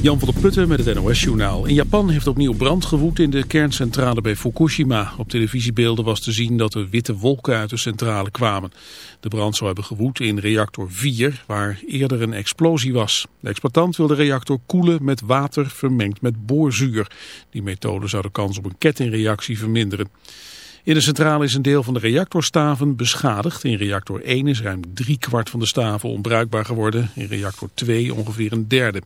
Jan van der Putten met het NOS-journaal. In Japan heeft opnieuw brand gewoed in de kerncentrale bij Fukushima. Op televisiebeelden was te zien dat er witte wolken uit de centrale kwamen. De brand zou hebben gewoed in reactor 4, waar eerder een explosie was. De exploitant wil de reactor koelen met water vermengd met boorzuur. Die methode zou de kans op een kettingreactie verminderen. In de centrale is een deel van de reactorstaven beschadigd. In reactor 1 is ruim drie kwart van de staven onbruikbaar geworden. In reactor 2 ongeveer een derde.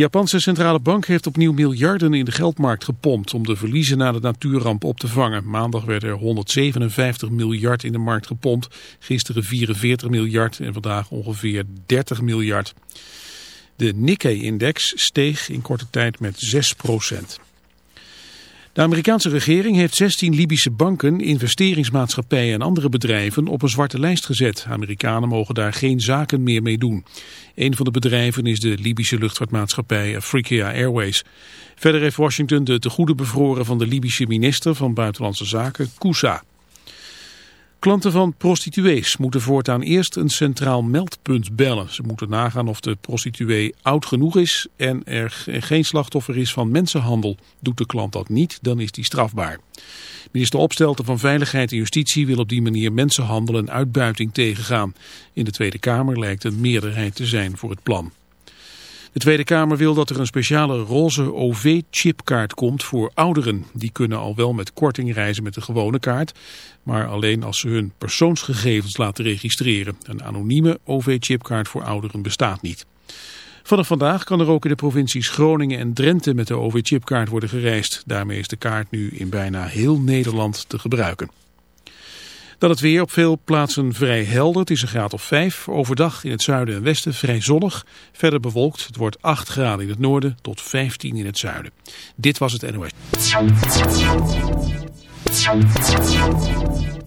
De Japanse centrale bank heeft opnieuw miljarden in de geldmarkt gepompt om de verliezen na de natuurramp op te vangen. Maandag werd er 157 miljard in de markt gepompt, gisteren 44 miljard en vandaag ongeveer 30 miljard. De Nikkei-index steeg in korte tijd met 6 procent. De Amerikaanse regering heeft 16 Libische banken, investeringsmaatschappijen en andere bedrijven op een zwarte lijst gezet. Amerikanen mogen daar geen zaken meer mee doen. Een van de bedrijven is de Libische luchtvaartmaatschappij Afrika Airways. Verder heeft Washington de tegoeden bevroren van de Libische minister van Buitenlandse Zaken, Kousa. Klanten van prostituees moeten voortaan eerst een centraal meldpunt bellen. Ze moeten nagaan of de prostituee oud genoeg is en er geen slachtoffer is van mensenhandel. Doet de klant dat niet, dan is die strafbaar. Minister Opstelten van Veiligheid en Justitie wil op die manier mensenhandel en uitbuiting tegengaan. In de Tweede Kamer lijkt een meerderheid te zijn voor het plan. De Tweede Kamer wil dat er een speciale roze OV-chipkaart komt voor ouderen. Die kunnen al wel met korting reizen met de gewone kaart, maar alleen als ze hun persoonsgegevens laten registreren. Een anonieme OV-chipkaart voor ouderen bestaat niet. Vanaf vandaag kan er ook in de provincies Groningen en Drenthe met de OV-chipkaart worden gereisd. Daarmee is de kaart nu in bijna heel Nederland te gebruiken. Dan het weer op veel plaatsen vrij helder. Het is een graad of 5. Overdag in het zuiden en westen vrij zonnig. Verder bewolkt. Het wordt 8 graden in het noorden tot 15 in het zuiden. Dit was het NOS.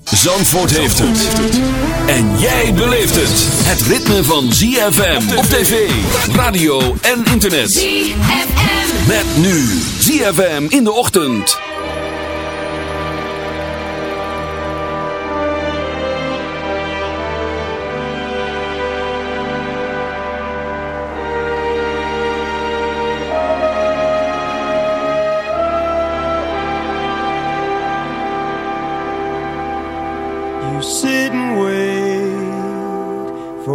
Zandvoort heeft het. En jij beleeft het. Het ritme van ZFM op tv, radio en internet. ZFM. Met nu ZFM in de ochtend.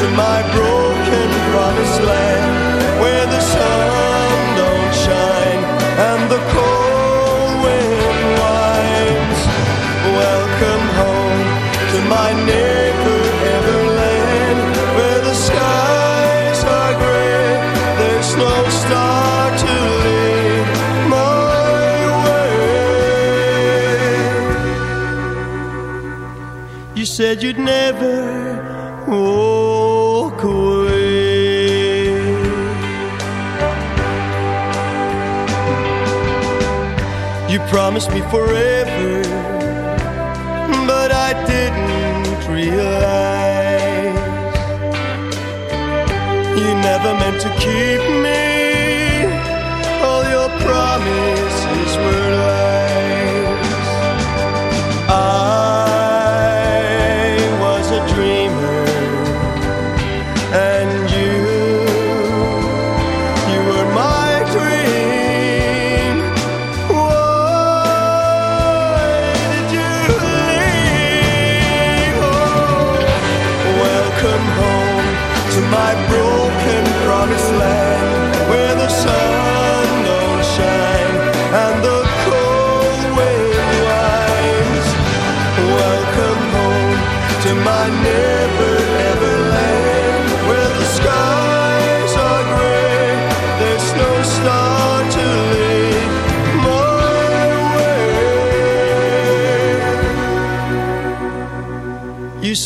to my broken promised land where the sun don't shine and the cold wind whines. Welcome home to my neighbor heavenland where the skies are gray, there's no star to lead my way. You said you'd never promised me forever, but I didn't realize you never meant to keep me.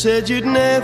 said you'd never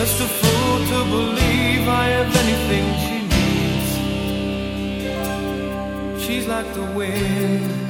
Just a fool to believe I have anything she needs. She's like the wind.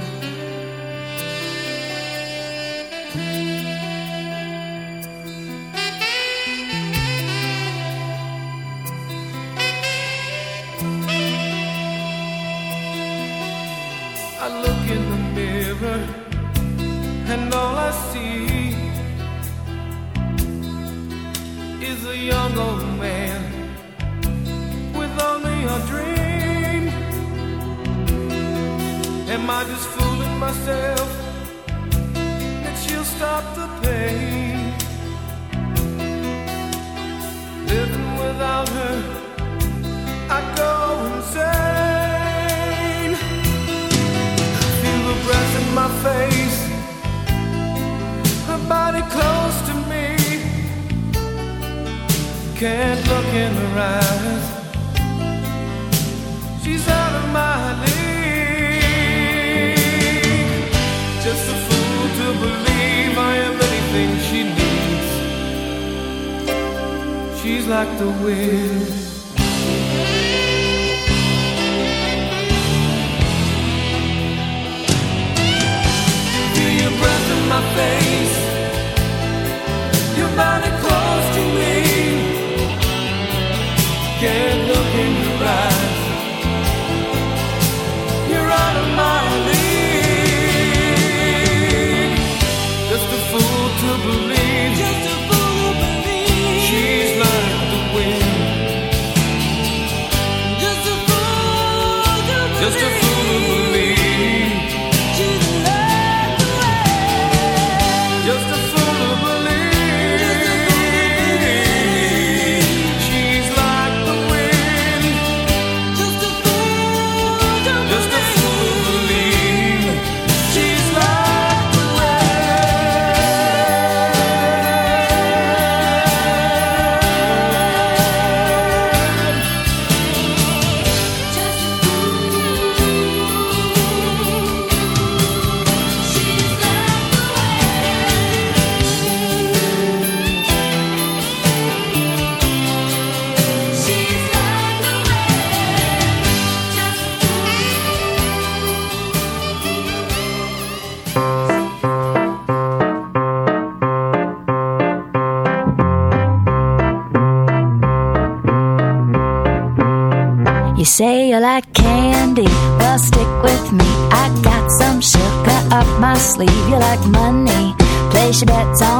she bets on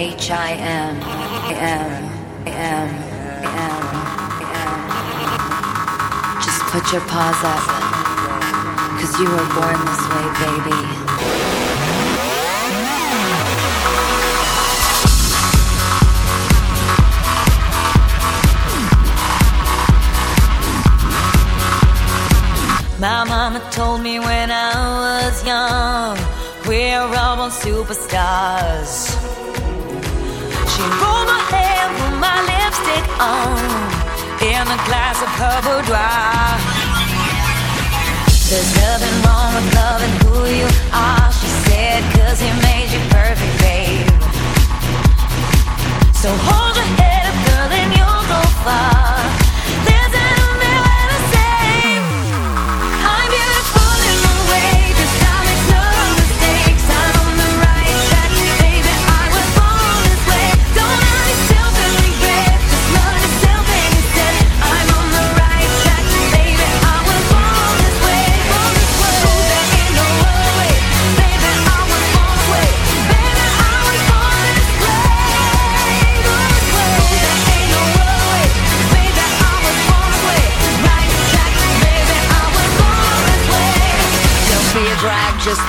H I M M M M. Just put your paws up, cause you were born this way, baby. My mama told me when I was young, we're all born superstars. on in a glass of purple dry. There's nothing wrong with loving who you are, she said, cause he made you perfect, babe. So hold your head up, girl, and you'll go far.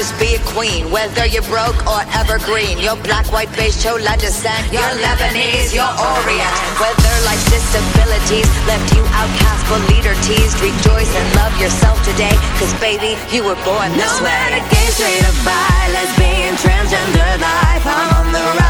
just be a queen. Whether you're broke or evergreen, Your black, white, beige, chola descent, Your Lebanese, your Orient. Whether life's disabilities left you outcast but leader teased, rejoice and love yourself today, cause baby, you were born no way. No matter gay, straight or bi, lesbian, transgender life, I'm on the rise.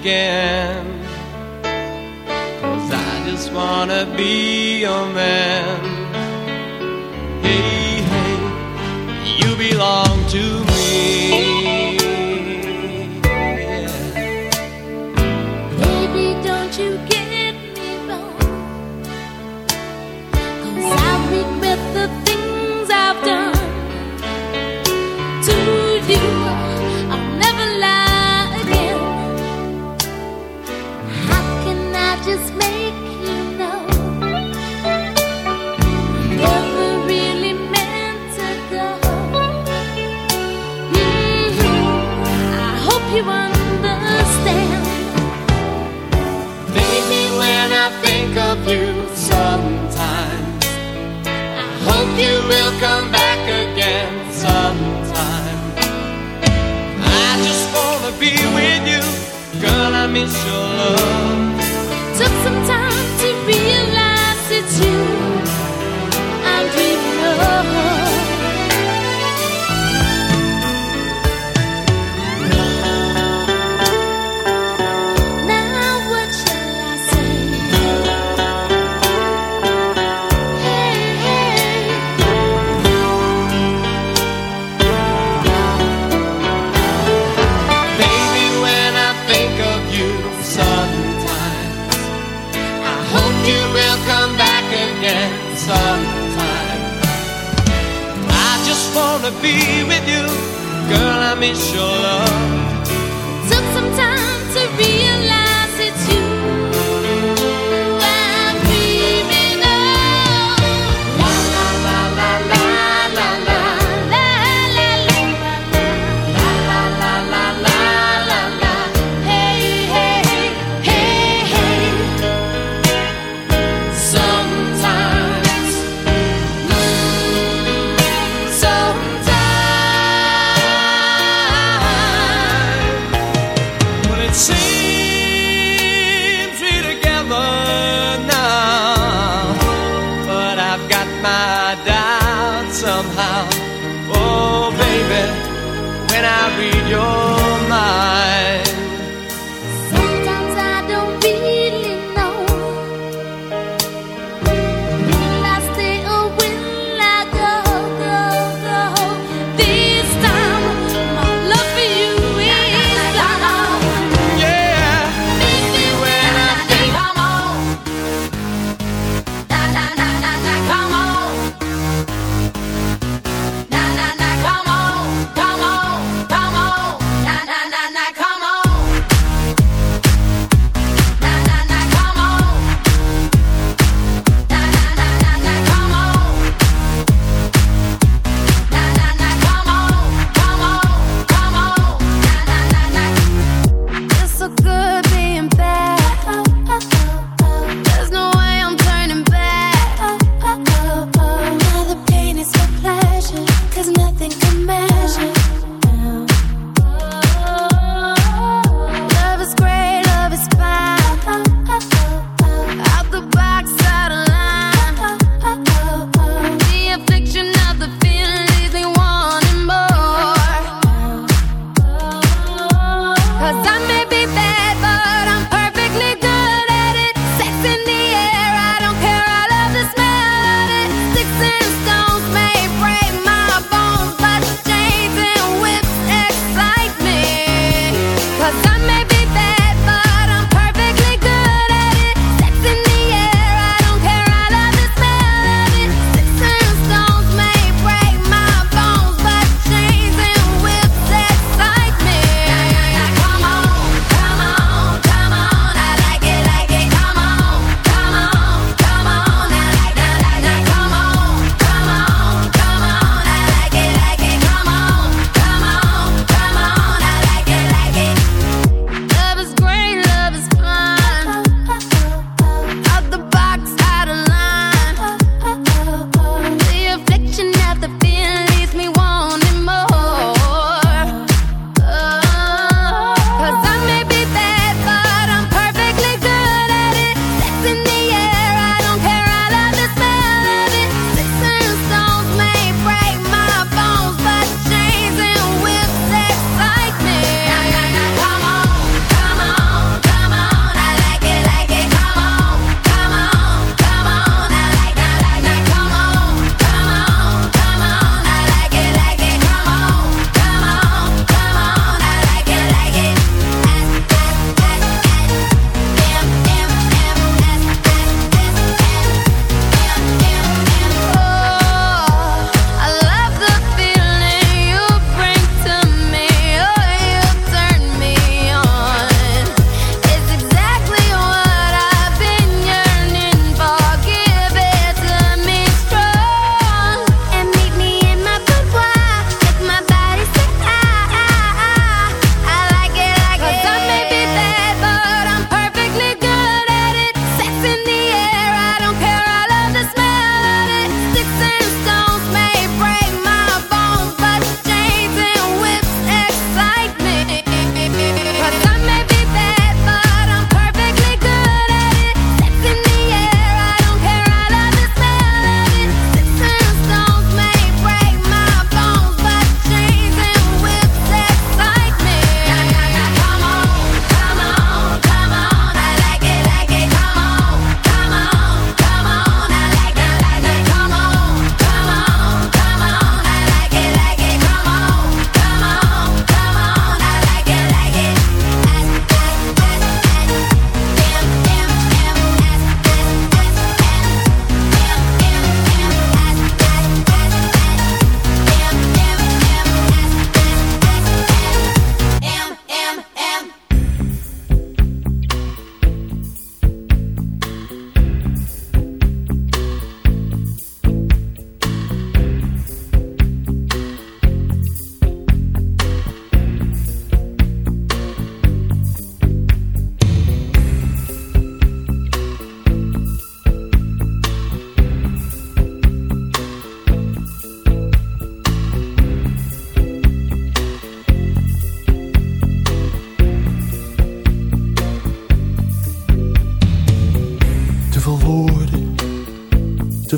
again. Cause I just wanna be your man. Hey, hey, you belong to me.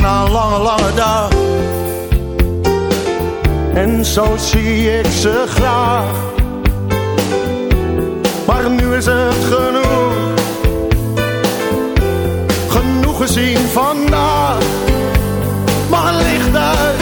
Na een lange, lange dag. En zo zie ik ze graag. Maar nu is het genoeg. Genoeg gezien vandaag. Het licht uit,